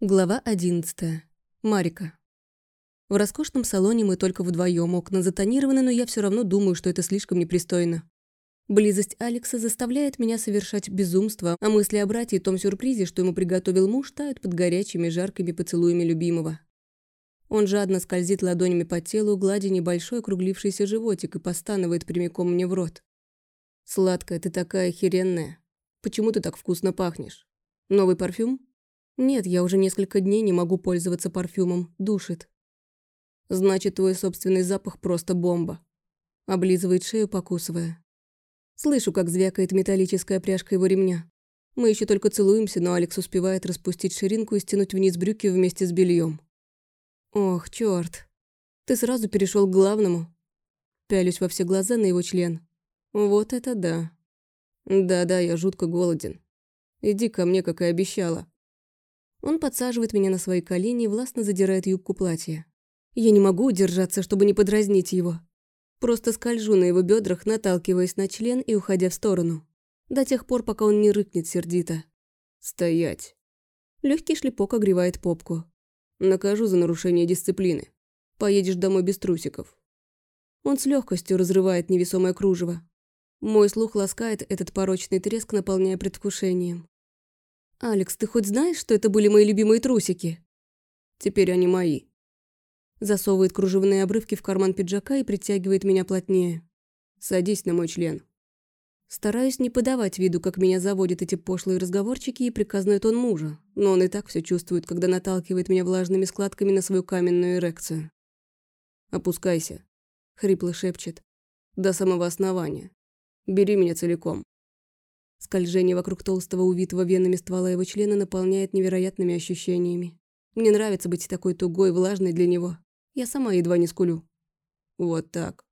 Глава 11. Марика. В роскошном салоне мы только вдвоем, окна затонированы, но я все равно думаю, что это слишком непристойно. Близость Алекса заставляет меня совершать безумство, а мысли о брате и том сюрпризе, что ему приготовил муж, тают под горячими, жаркими поцелуями любимого. Он жадно скользит ладонями по телу, гладя небольшой округлившийся животик и постанывает прямиком мне в рот. «Сладкая, ты такая херенная. Почему ты так вкусно пахнешь? Новый парфюм?» «Нет, я уже несколько дней не могу пользоваться парфюмом. Душит». «Значит, твой собственный запах просто бомба». Облизывает шею, покусывая. Слышу, как звякает металлическая пряжка его ремня. Мы еще только целуемся, но Алекс успевает распустить ширинку и стянуть вниз брюки вместе с бельем. Ох, черт. Ты сразу перешел к главному. Пялюсь во все глаза на его член. Вот это да. Да-да, я жутко голоден. Иди ко мне, как и обещала. Он подсаживает меня на свои колени и властно задирает юбку платья. Я не могу удержаться, чтобы не подразнить его. Просто скольжу на его бедрах, наталкиваясь на член и уходя в сторону. До тех пор, пока он не рыкнет сердито. «Стоять!» Легкий шлепок огревает попку. «Накажу за нарушение дисциплины. Поедешь домой без трусиков». Он с легкостью разрывает невесомое кружево. Мой слух ласкает этот порочный треск, наполняя предвкушением. «Алекс, ты хоть знаешь, что это были мои любимые трусики?» «Теперь они мои». Засовывает кружевные обрывки в карман пиджака и притягивает меня плотнее. «Садись на мой член». Стараюсь не подавать виду, как меня заводят эти пошлые разговорчики и приказной тон мужа, но он и так все чувствует, когда наталкивает меня влажными складками на свою каменную эрекцию. «Опускайся», — хрипло шепчет, — «до самого основания. Бери меня целиком». Скольжение вокруг толстого, увитого венами ствола его члена наполняет невероятными ощущениями. Мне нравится быть такой тугой, влажной для него. Я сама едва не скулю. Вот так.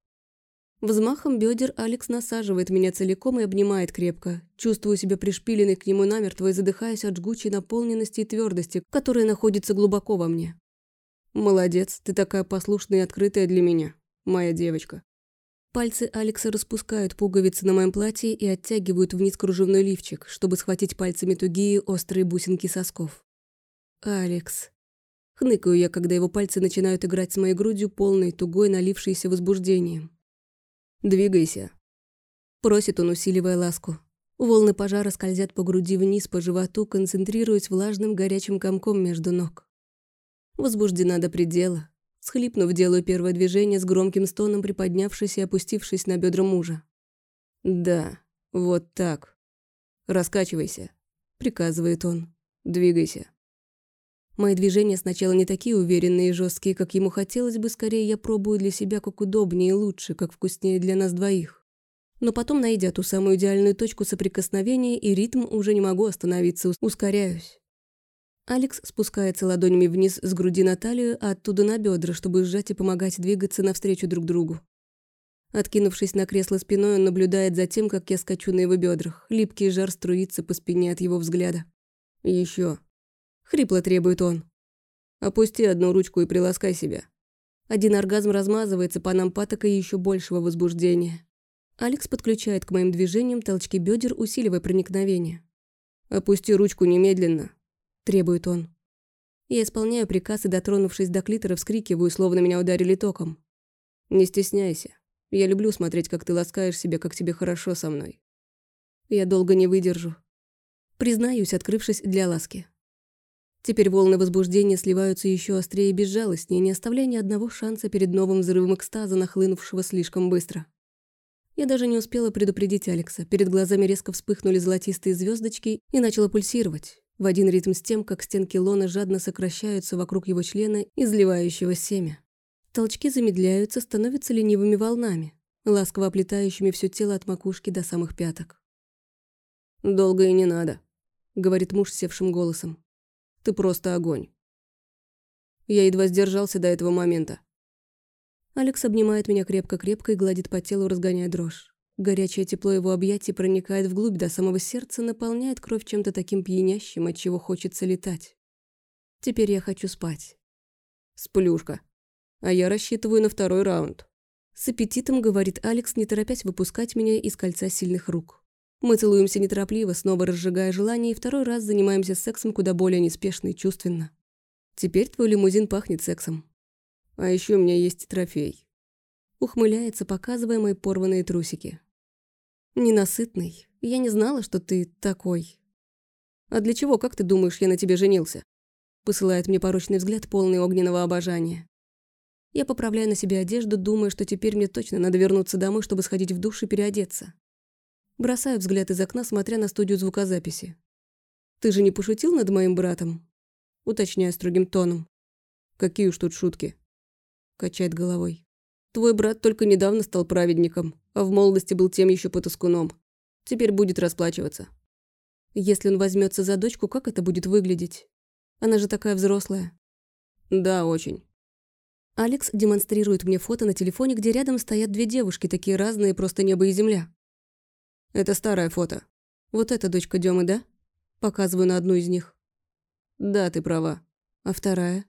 Взмахом бедер Алекс насаживает меня целиком и обнимает крепко. Чувствую себя пришпиленной к нему намертво и задыхаясь от жгучей наполненности и твердости, которая находится глубоко во мне. «Молодец, ты такая послушная и открытая для меня, моя девочка». Пальцы Алекса распускают пуговицы на моем платье и оттягивают вниз кружевной лифчик, чтобы схватить пальцами тугие острые бусинки сосков. «Алекс». Хныкаю я, когда его пальцы начинают играть с моей грудью, полной, тугой, налившейся возбуждением. «Двигайся», – просит он, усиливая ласку. Волны пожара скользят по груди вниз, по животу, концентрируясь влажным горячим комком между ног. Возбуждена до предела, Схлипнув, делаю первое движение с громким стоном, приподнявшись и опустившись на бедра мужа. «Да, вот так. Раскачивайся», — приказывает он. «Двигайся». Мои движения сначала не такие уверенные и жесткие, как ему хотелось бы, скорее я пробую для себя как удобнее и лучше, как вкуснее для нас двоих. Но потом, найдя ту самую идеальную точку соприкосновения и ритм, уже не могу остановиться, ускоряюсь. Алекс спускается ладонями вниз с груди на талию, а оттуда на бедра, чтобы сжать и помогать двигаться навстречу друг другу. Откинувшись на кресло спиной, он наблюдает за тем, как я скачу на его бедрах. Липкий жар струится по спине от его взгляда. Еще. Хрипло требует он. Опусти одну ручку и приласкай себя. Один оргазм размазывается по нам патокой еще большего возбуждения. Алекс подключает к моим движениям толчки бедер, усиливая проникновение. «Опусти ручку немедленно», требует он. Я исполняю приказ и, дотронувшись до клитора, вскрикиваю, словно меня ударили током. «Не стесняйся. Я люблю смотреть, как ты ласкаешь себя, как тебе хорошо со мной. Я долго не выдержу. Признаюсь, открывшись для ласки. Теперь волны возбуждения сливаются еще острее и безжалостнее, не оставляя ни одного шанса перед новым взрывом экстаза, нахлынувшего слишком быстро. Я даже не успела предупредить Алекса. Перед глазами резко вспыхнули золотистые звездочки и начала пульсировать в один ритм с тем, как стенки лона жадно сокращаются вокруг его члена, изливающего семя. Толчки замедляются, становятся ленивыми волнами, ласково оплетающими все тело от макушки до самых пяток. «Долго и не надо», — говорит муж севшим голосом. «Ты просто огонь». Я едва сдержался до этого момента. Алекс обнимает меня крепко-крепко и гладит по телу, разгоняя дрожь. Горячее тепло его объятий проникает вглубь до самого сердца, наполняет кровь чем-то таким пьянящим, от чего хочется летать. Теперь я хочу спать. Сплюшка. А я рассчитываю на второй раунд. С аппетитом говорит Алекс, не торопясь выпускать меня из кольца сильных рук. Мы целуемся неторопливо, снова разжигая желание, и второй раз занимаемся сексом куда более неспешно и чувственно. Теперь твой лимузин пахнет сексом. А еще у меня есть трофей. Ухмыляется, показывая мои порванные трусики. Ненасытный. Я не знала, что ты такой. А для чего, как ты думаешь, я на тебе женился? Посылает мне порочный взгляд, полный огненного обожания. Я поправляю на себе одежду, думая, что теперь мне точно надо вернуться домой, чтобы сходить в душ и переодеться. Бросаю взгляд из окна, смотря на студию звукозаписи. «Ты же не пошутил над моим братом?» Уточняю строгим тоном. «Какие уж тут шутки?» Качает головой. «Твой брат только недавно стал праведником, а в молодости был тем еще потаскуном. Теперь будет расплачиваться. Если он возьмется за дочку, как это будет выглядеть? Она же такая взрослая». «Да, очень». Алекс демонстрирует мне фото на телефоне, где рядом стоят две девушки, такие разные, просто небо и земля. Это старое фото. Вот эта дочка Демы, да? Показываю на одну из них. Да, ты права. А вторая?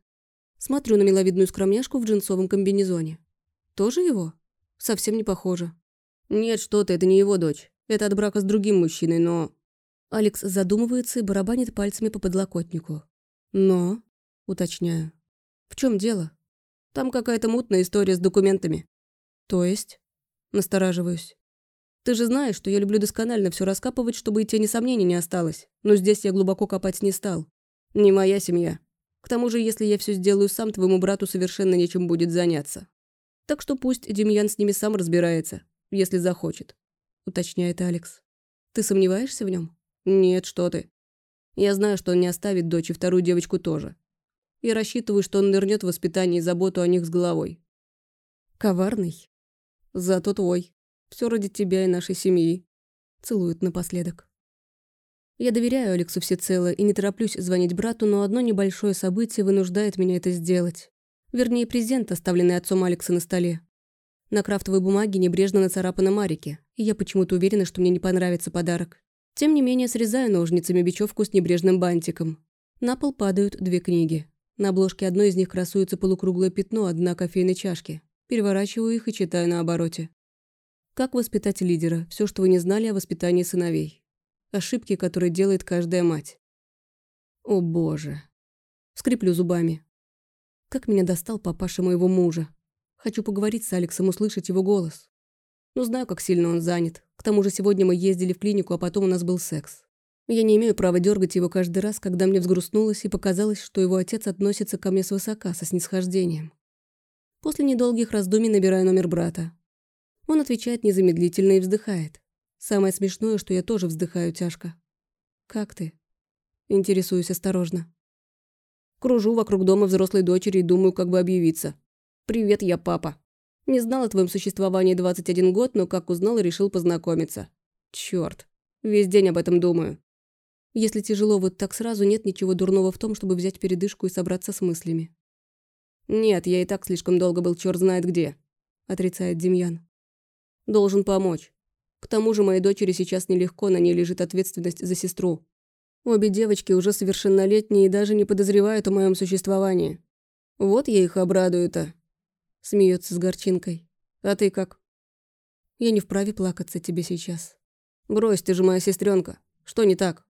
Смотрю на миловидную скромняшку в джинсовом комбинезоне. Тоже его? Совсем не похоже. Нет, что ты, это не его дочь. Это от брака с другим мужчиной, но... Алекс задумывается и барабанит пальцами по подлокотнику. Но... Уточняю. В чем дело? Там какая-то мутная история с документами. То есть? Настораживаюсь. Ты же знаешь, что я люблю досконально все раскапывать, чтобы и тени сомнений не осталось. Но здесь я глубоко копать не стал. Не моя семья. К тому же, если я все сделаю сам, твоему брату совершенно нечем будет заняться. Так что пусть Демьян с ними сам разбирается, если захочет», — уточняет Алекс. «Ты сомневаешься в нем? «Нет, что ты. Я знаю, что он не оставит дочь и вторую девочку тоже. Я рассчитываю, что он нырнет в воспитание и заботу о них с головой». «Коварный. Зато твой», все ради тебя и нашей семьи. Целует напоследок. Я доверяю Алексу всецело и не тороплюсь звонить брату, но одно небольшое событие вынуждает меня это сделать. Вернее, презент, оставленный отцом Алекса на столе. На крафтовой бумаге небрежно нацарапано Марике, и я почему-то уверена, что мне не понравится подарок. Тем не менее, срезаю ножницами бечевку с небрежным бантиком. На пол падают две книги. На обложке одной из них красуется полукруглое пятно от дна кофейной чашки. Переворачиваю их и читаю на обороте. Как воспитать лидера? Все, что вы не знали о воспитании сыновей. Ошибки, которые делает каждая мать. О боже. Скреплю зубами. Как меня достал папаша моего мужа. Хочу поговорить с Алексом, услышать его голос. Но знаю, как сильно он занят. К тому же сегодня мы ездили в клинику, а потом у нас был секс. Я не имею права дергать его каждый раз, когда мне взгрустнулось и показалось, что его отец относится ко мне свысока, со снисхождением. После недолгих раздумий набираю номер брата. Он отвечает незамедлительно и вздыхает. Самое смешное, что я тоже вздыхаю тяжко. «Как ты?» Интересуюсь осторожно. Кружу вокруг дома взрослой дочери и думаю, как бы объявиться. «Привет, я папа. Не знал о твоем существовании 21 год, но как узнал, решил познакомиться. Чёрт. Весь день об этом думаю. Если тяжело вот так сразу, нет ничего дурного в том, чтобы взять передышку и собраться с мыслями. «Нет, я и так слишком долго был чёрт знает где», – отрицает Демьян. Должен помочь. К тому же моей дочери сейчас нелегко, на ней лежит ответственность за сестру. Обе девочки уже совершеннолетние и даже не подозревают о моем существовании. Вот я их обрадую-то. Смеется с горчинкой. А ты как? Я не вправе плакаться тебе сейчас. Брось, ты же моя сестренка. Что не так?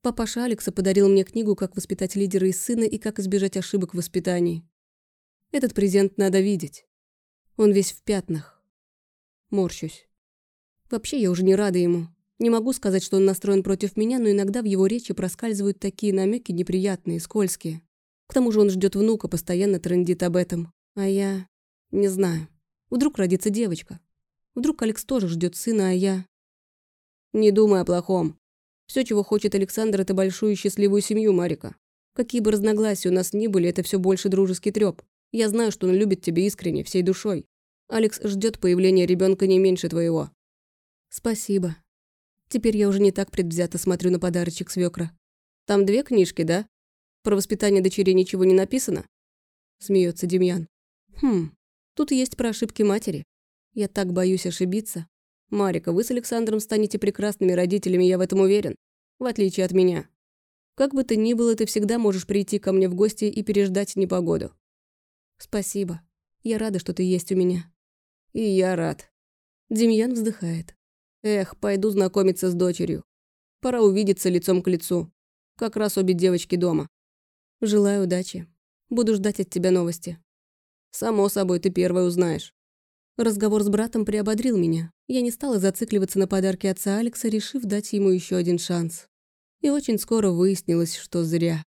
Папаша Алекса подарил мне книгу «Как воспитать лидера из сына» и «Как избежать ошибок в воспитании». Этот презент надо видеть. Он весь в пятнах. Морщусь. Вообще, я уже не рада ему. Не могу сказать, что он настроен против меня, но иногда в его речи проскальзывают такие намеки неприятные, скользкие. К тому же он ждет внука, постоянно трендит об этом. А я... не знаю. Вдруг родится девочка. Вдруг Алекс тоже ждет сына, а я... Не думай о плохом. Все, чего хочет Александр, это большую и счастливую семью Марика. Какие бы разногласия у нас ни были, это все больше дружеский треп. Я знаю, что он любит тебя искренне, всей душой. Алекс ждет появления ребенка не меньше твоего. Спасибо. Теперь я уже не так предвзято смотрю на подарочек свекра. Там две книжки, да? Про воспитание дочерей ничего не написано? Смеется Демьян. Хм, тут есть про ошибки матери. Я так боюсь ошибиться. Марика, вы с Александром станете прекрасными родителями, я в этом уверен. В отличие от меня. Как бы то ни было, ты всегда можешь прийти ко мне в гости и переждать непогоду. Спасибо. Я рада, что ты есть у меня. И я рад. Демьян вздыхает. Эх, пойду знакомиться с дочерью. Пора увидеться лицом к лицу. Как раз обе девочки дома. Желаю удачи. Буду ждать от тебя новости. Само собой, ты первая узнаешь. Разговор с братом приободрил меня. Я не стала зацикливаться на подарке отца Алекса, решив дать ему еще один шанс. И очень скоро выяснилось, что зря.